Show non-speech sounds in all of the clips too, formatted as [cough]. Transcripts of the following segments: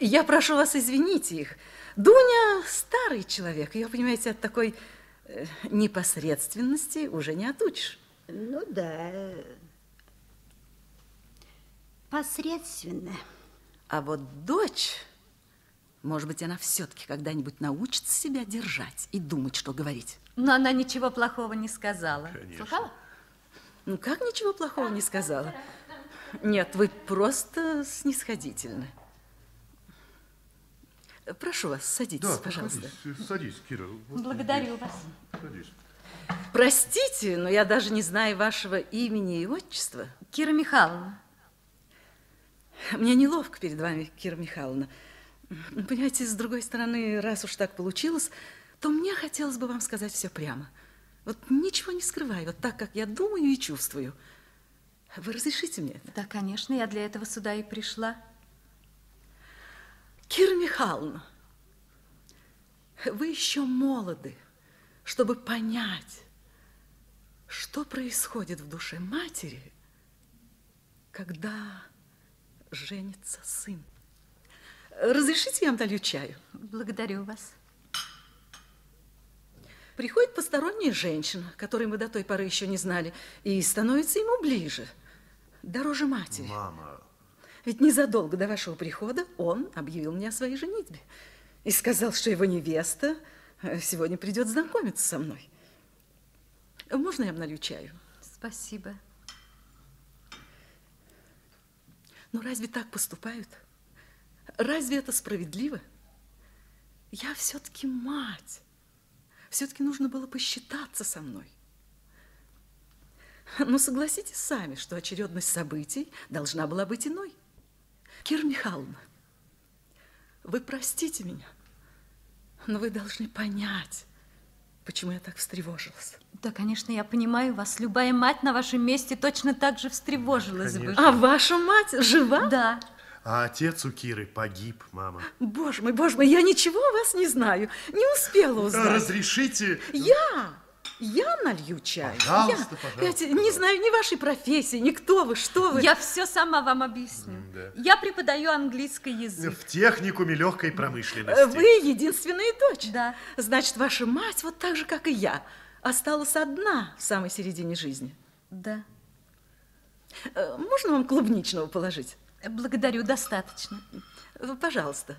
Я прошу вас извинить их. Дуня старый человек. Ее, понимаете, от такой э, непосредственности уже не отучишь. Ну да, посредственно. А вот дочь, может быть, она все-таки когда-нибудь научится себя держать и думать, что говорить. Но она ничего плохого не сказала. Конечно. Слыхала? Ну, как ничего плохого не сказала? Нет, вы просто снисходительны. Прошу вас, садитесь, Да, пожалуйста. садись, садись, Кира. Вот Благодарю вас. Садись. Простите, но я даже не знаю вашего имени и отчества. Кира Михайловна, Мне неловко перед вами, Кира Михайловна. Ну, Понимаете, с другой стороны, раз уж так получилось, то мне хотелось бы вам сказать все прямо. Вот ничего не скрываю, вот так, как я думаю и чувствую. Вы разрешите мне это? да, конечно, я для этого сюда и пришла. Михайловна, вы еще молоды, чтобы понять, что происходит в душе матери, когда женится сын. Разрешите, я вам долью чаю? Благодарю вас. Приходит посторонняя женщина, которой мы до той поры еще не знали, и становится ему ближе, дороже матери. Мама, Ведь незадолго до вашего прихода он объявил мне о своей женитьбе и сказал, что его невеста э, сегодня придет знакомиться со мной. Можно я вам налью чаю? Спасибо. Ну, разве так поступают? Разве это справедливо? Я все-таки мать. Все-таки нужно было посчитаться со мной. Ну, согласитесь сами, что очередность событий должна была быть иной. Кира Михайловна, вы простите меня, но вы должны понять, почему я так встревожилась. Да, конечно, я понимаю вас. Любая мать на вашем месте точно так же встревожилась бы. А ваша мать жива? Да. а отец у Киры погиб, мама. Боже мой, боже мой, я ничего о вас не знаю. Не успела узнать. Разрешите? Я, я налью чай. Пожалуйста, я, пожалуйста, Понимаете, не знаю ни вашей профессии, ни кто вы, что вы. Я все сама вам объясню. да. Я преподаю английский язык. В техникуме легкой Э, промышленности. Вы единственная дочь. Да. Значит, ваша мать, вот так же, как и я, осталась одна в самой середине жизни. Да. Э, Можно вам клубничного положить? Благодарю, достаточно. Э, Пожалуйста.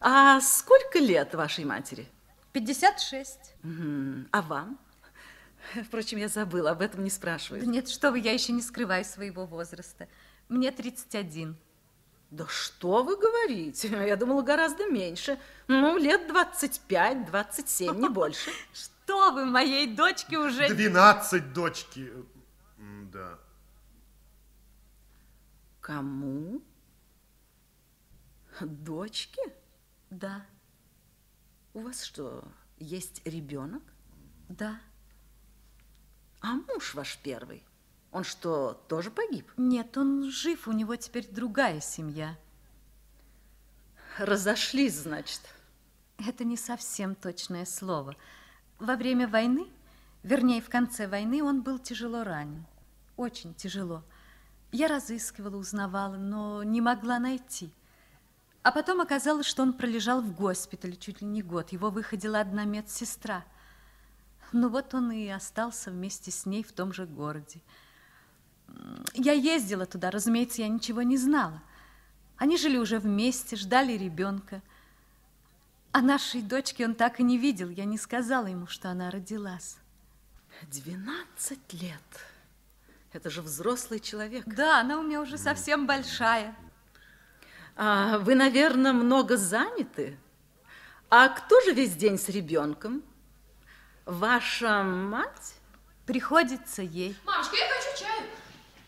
А сколько лет вашей матери? 56. Мгм. А вам? [laughs] Впрочем, я забыла, об этом не Да спрашивают. нет, что вы, я еще не скрываю своего возраста. Мне 31. Да что вы говорите? Я думала, гораздо меньше. Ну, лет 25-27, не больше. [laughs] Что вы, моей дочке уже... Двенадцать дочки. М, Да. Кому? Дочки? Да, У вас что, есть ребенок? да. А муж ваш первый? Он что, тоже погиб? Нет, он жив, у него теперь другая семья. Разошлись, значит. Это не совсем точное слово. Во время войны, вернее, в конце войны, он был тяжело ранен. Очень тяжело. Я разыскивала, узнавала, но не могла найти. А потом оказалось, что он пролежал в госпитале чуть ли не год. Его выходила одна медсестра. Ну вот он и остался вместе с ней в том же городе. Я ездила туда, разумеется, я ничего не знала. Они жили уже вместе, ждали ребенка. А нашей дочки он так и не видел. Я не сказала ему, что она родилась. 12 лет. Это же взрослый человек. Да, она у меня уже совсем большая. А вы, наверное, много заняты? А кто же весь день с ребенком? Ваша мать? Приходится ей. Мамочка, я хочу чаю.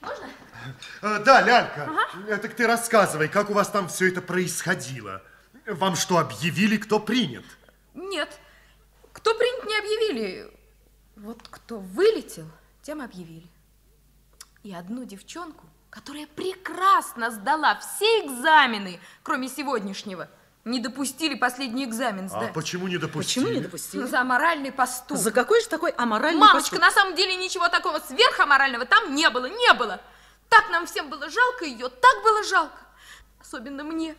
Можно? Э, Да, Лялька, э, так ты рассказывай, как у вас там все это происходило. Вам что, объявили, кто принят? Нет. Кто принят, не объявили. Вот кто вылетел, тем объявили. И одну девчонку, которая прекрасно сдала все экзамены, кроме сегодняшнего, не допустили последний экзамен А сдать. почему не допустили? Почему не допустили? За аморальный поступок. За какой же такой аморальный Мамочка, поступок? на самом деле ничего такого сверхаморального там не было, не было. Так нам всем было жалко ее, так было жалко. Особенно мне.